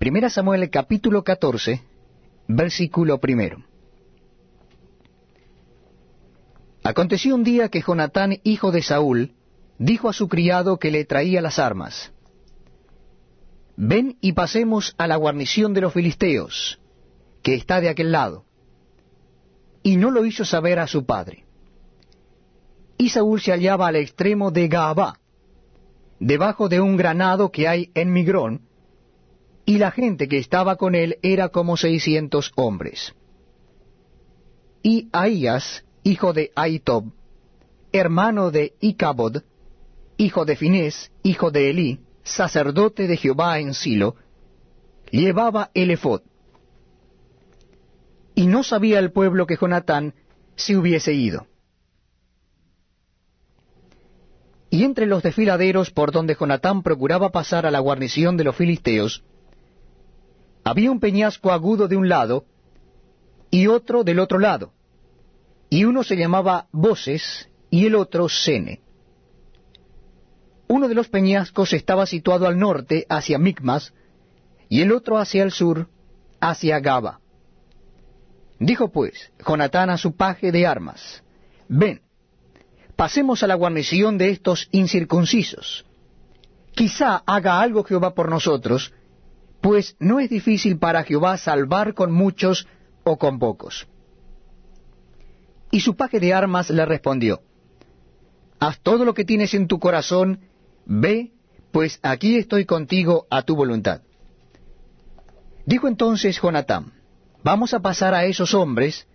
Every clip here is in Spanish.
Primera Samuel capítulo 14, versículo primero. Aconteció un día que Jonatán, hijo de Saúl, dijo a su criado que le traía las armas, Ven y pasemos a la guarnición de los filisteos, que está de aquel lado. Y no lo hizo saber a su padre. Y Saúl se hallaba al extremo de Gaabá, debajo de un granado que hay en Migrón, y la gente que estaba con él era como seiscientos hombres. Y Ahías, hijo de Aitob, hermano de Icabod, hijo de Finés, hijo de Elí, sacerdote de Jehová en Silo, llevaba el efod. Y no sabía el pueblo que Jonatán se hubiese ido. Y entre los desfiladeros por donde Jonatán procuraba pasar a la guarnición de los filisteos, había un peñasco agudo de un lado y otro del otro lado, y uno se llamaba Voces y el otro Sene. Uno de los peñascos estaba situado al norte, hacia Micmas, y el otro hacia el sur, hacia Gaba. Dijo pues Jonatán a su paje de armas, Ven, pasemos a la guarnición de estos incircuncisos. Quizá haga algo Jehová por nosotros, pues no es difícil para Jehová salvar con muchos o con pocos. Y su paje de armas le respondió, Haz todo lo que tienes en tu corazón Ve, pues aquí estoy contigo a tu voluntad. Dijo entonces Jonatán, vamos a pasar a esos hombres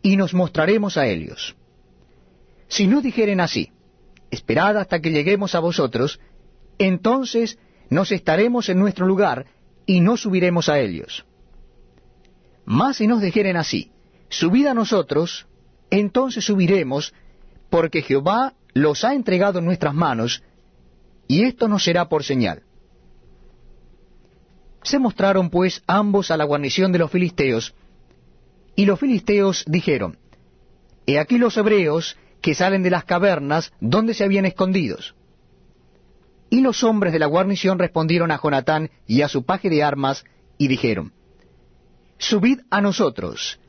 y nos mostraremos a ellos. Si no dijeren así, esperad hasta que lleguemos a vosotros, entonces nos estaremos en nuestro lugar y no subiremos a ellos. Mas si nos dijeren así, subid a nosotros, entonces subiremos, porque Jehová los ha entregado en nuestras manos, y esto no será por señal. Se mostraron pues ambos a la guarnición de los filisteos, y los filisteos dijeron, He aquí los hebreos que salen de las cavernas donde se habían escondidos. Y los hombres de la guarnición respondieron a Jonatán y a su paje de armas, y dijeron, Subid a nosotros,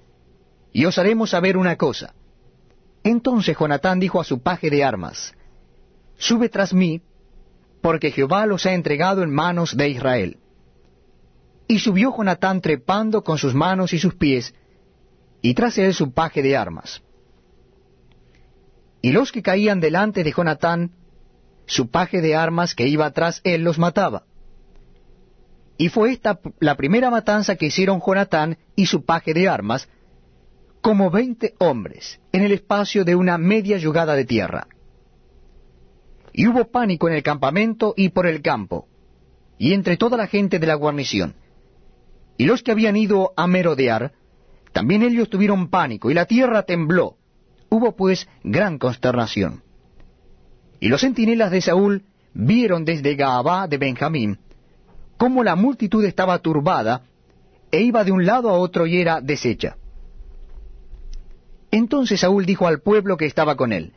y os haremos saber una cosa. Entonces Jonatán dijo a su paje de armas, Sube tras mí, porque Jehová los ha entregado en manos de Israel. Y subió Jonatán trepando con sus manos y sus pies, y tras él su paje de armas. Y los que caían delante de Jonatán, su paje de armas que iba tras él los mataba. Y fue esta la primera matanza que hicieron Jonatán y su paje de armas, como veinte hombres, en el espacio de una media yugada de tierra. Y hubo pánico en el campamento y por el campo, y entre toda la gente de la guarnición. Y los que habían ido a merodear, también ellos tuvieron pánico, y la tierra tembló. Hubo pues gran consternación. Y los centinelas de Saúl vieron desde Gaabá de Benjamín cómo la multitud estaba turbada, e iba de un lado a otro y era deshecha. Entonces Saúl dijo al pueblo que estaba con él,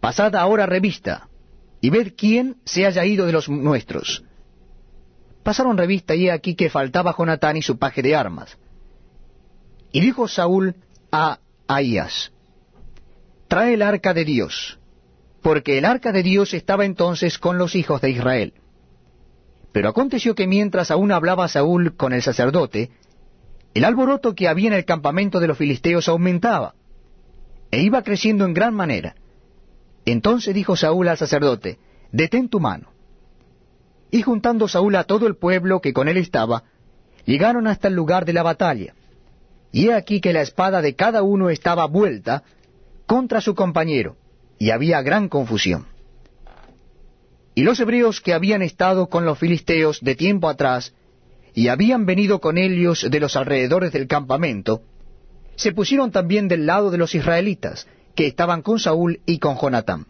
Pasad ahora revista, y ved quién se haya ido de los nuestros. Pasaron revista y he aquí que faltaba Jonatán y su paje de armas. Y dijo Saúl a Ahías, Trae el arca de Dios, porque el arca de Dios estaba entonces con los hijos de Israel. Pero aconteció que mientras aún hablaba Saúl con el sacerdote, el alboroto que había en el campamento de los filisteos aumentaba, e iba creciendo en gran manera. Entonces dijo Saúl al sacerdote, Detén tu mano. Y juntando Saúl a todo el pueblo que con él estaba, llegaron hasta el lugar de la batalla. Y he aquí que la espada de cada uno estaba vuelta contra su compañero, y había gran confusión. Y los hebreos que habían estado con los filisteos de tiempo atrás, y habían venido con ellos de los alrededores del campamento, se pusieron también del lado de los israelitas, que estaban con Saúl y con Jonatán.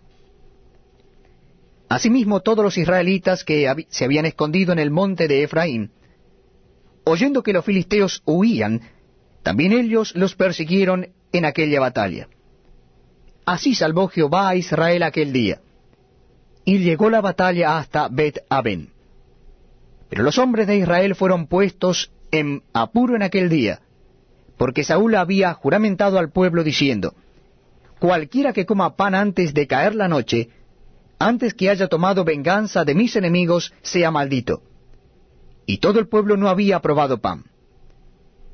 Asimismo todos los israelitas que se habían escondido en el monte de Efraín, oyendo que los filisteos huían, también ellos los persiguieron en aquella batalla. Así salvó Jehová a Israel aquel día. Y llegó la batalla hasta Bet-Aben. Pero los hombres de Israel fueron puestos en apuro en aquel día, porque Saúl había juramentado al pueblo diciendo, Cualquiera que coma pan antes de caer la noche, antes que haya tomado venganza de mis enemigos, sea maldito. Y todo el pueblo no había probado pan.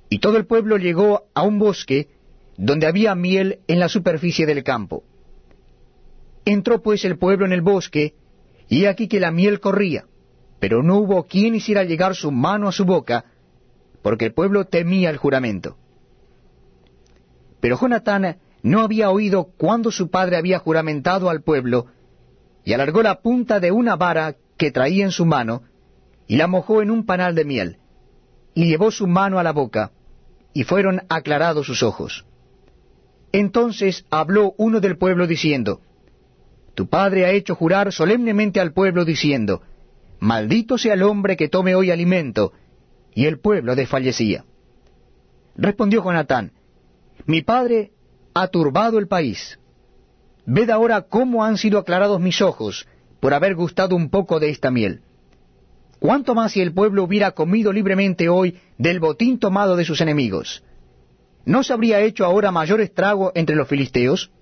Y todo el pueblo llegó a un bosque donde había miel en la superficie del campo. Entró pues el pueblo en el bosque, y aquí que la miel corría, pero no hubo quien hiciera llegar su mano a su boca, porque el pueblo temía el juramento. Pero Jonatán no había oído cuando su padre había juramentado al pueblo, y alargó la punta de una vara que traía en su mano, y la mojó en un panal de miel, y llevó su mano a la boca, y fueron aclarados sus ojos. Entonces habló uno del pueblo diciendo, Tu padre ha hecho jurar solemnemente al pueblo diciendo, Maldito sea el hombre que tome hoy alimento, y el pueblo desfallecía. Respondió Jonatán, Mi padre ha turbado el país. Ved ahora cómo han sido aclarados mis ojos por haber gustado un poco de esta miel. ¿Cuánto más si el pueblo hubiera comido libremente hoy del botín tomado de sus enemigos? ¿No se habría hecho ahora mayor estrago entre los filisteos?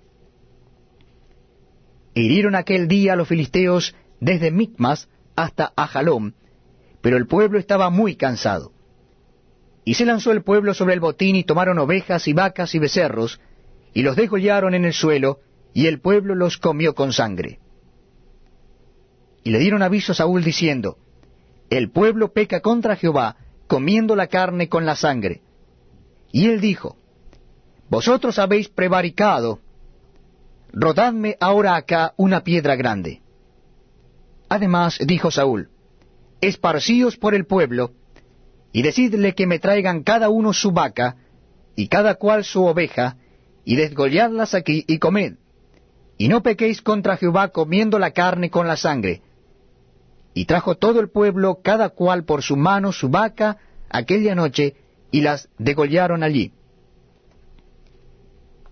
Hirieron aquel día los filisteos desde Micmas hasta Ajalón, pero el pueblo estaba muy cansado. Y se lanzó el pueblo sobre el botín y tomaron ovejas y vacas y becerros, y los degollaron en el suelo, y el pueblo los comió con sangre. Y le dieron aviso a Saúl diciendo, el pueblo peca contra Jehová, comiendo la carne con la sangre. Y él dijo, Vosotros habéis prevaricado, rodadme ahora acá una piedra grande. Además dijo Saúl, Esparcíos por el pueblo, y decidle que me traigan cada uno su vaca, y cada cual su oveja, y desgolladlas aquí y comed, y no pequéis contra Jehová comiendo la carne con la sangre, y trajo todo el pueblo, cada cual por su mano, su vaca, aquella noche, y las degollaron allí.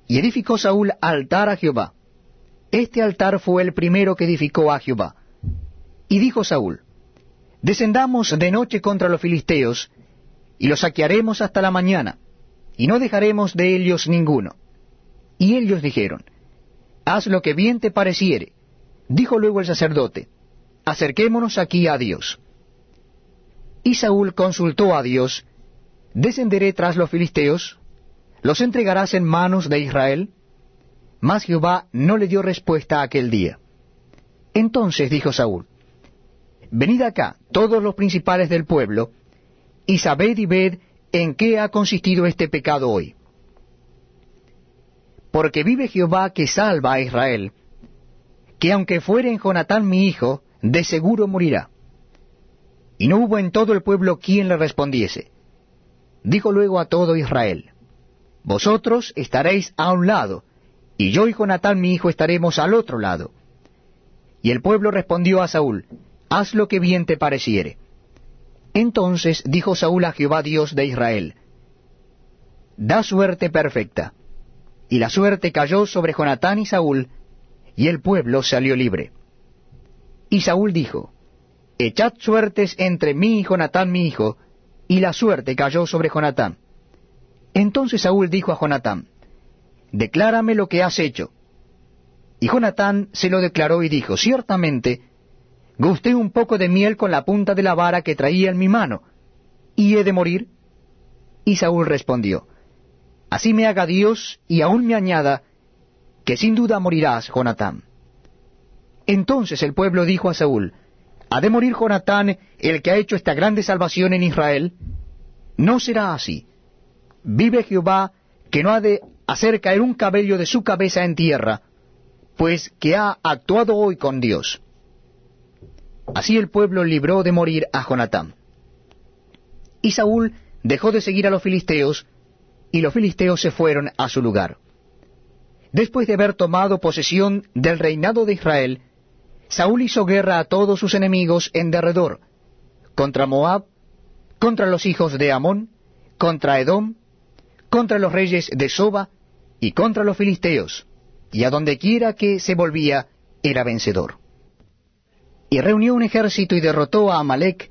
Y edificó Saúl altar a Jehová. Este altar fue el primero que edificó a Jehová. Y dijo Saúl, Descendamos de noche contra los filisteos, y los saquearemos hasta la mañana, y no dejaremos de ellos ninguno. Y ellos dijeron, Haz lo que bien te pareciere. Dijo luego el sacerdote, acerquémonos aquí a Dios. Y Saúl consultó a Dios, ¿descenderé tras los filisteos? ¿Los entregarás en manos de Israel? Mas Jehová no le dio respuesta aquel día. Entonces dijo Saúl, Venid acá, todos los principales del pueblo, y sabed y ved en qué ha consistido este pecado hoy. Porque vive Jehová que salva a Israel, que aunque fuere en Jonatán mi hijo, de seguro morirá. Y no hubo en todo el pueblo quien le respondiese. Dijo luego a todo Israel, Vosotros estaréis a un lado, y yo y Jonatán mi hijo estaremos al otro lado. Y el pueblo respondió a Saúl, Haz lo que bien te pareciere. Entonces dijo Saúl a Jehová Dios de Israel, Da suerte perfecta. Y la suerte cayó sobre Jonatán y Saúl, y el pueblo salió libre. Y Saúl dijo, Echad suertes entre mí y Jonatán mi hijo, y la suerte cayó sobre Jonatán. Entonces Saúl dijo a Jonatán, Declárame lo que has hecho. Y Jonatán se lo declaró y dijo, Ciertamente, gusté un poco de miel con la punta de la vara que traía en mi mano, y he de morir. Y Saúl respondió, Así me haga Dios y aún me añada, que sin duda morirás, Jonatán. Entonces el pueblo dijo a Saúl, ¿Ha de morir Jonatán, el que ha hecho esta grande salvación en Israel? No será así. Vive Jehová, que no ha de hacer caer un cabello de su cabeza en tierra, pues que ha actuado hoy con Dios. Así el pueblo libró de morir a Jonatán. Y Saúl dejó de seguir a los filisteos, y los filisteos se fueron a su lugar. Después de haber tomado posesión del reinado de Israel, Saúl hizo guerra a todos sus enemigos en derredor, contra Moab, contra los hijos de Amón, contra Edom, contra los reyes de Soba y contra los filisteos, y a donde quiera que se volvía era vencedor. Y reunió un ejército y derrotó a Amalek,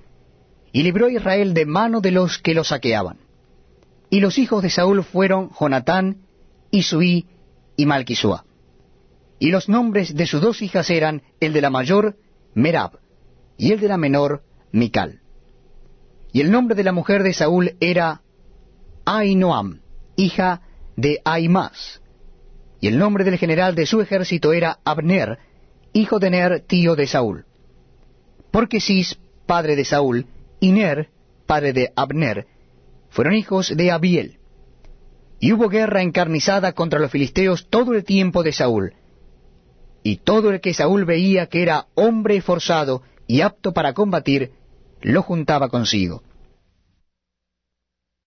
y libró a Israel de mano de los que lo saqueaban. Y los hijos de Saúl fueron Jonatán, Isuí y Malquisúa. Y los nombres de sus dos hijas eran el de la mayor, Merab, y el de la menor, Mical. Y el nombre de la mujer de Saúl era Ainoam, hija de Aimás. Y el nombre del general de su ejército era Abner, hijo de Ner, tío de Saúl. Porque Cis, padre de Saúl, y Ner, padre de Abner, fueron hijos de Abiel. Y hubo guerra encarnizada contra los filisteos todo el tiempo de Saúl. Y todo el que Saúl veía que era hombre forzado y apto para combatir, lo juntaba consigo.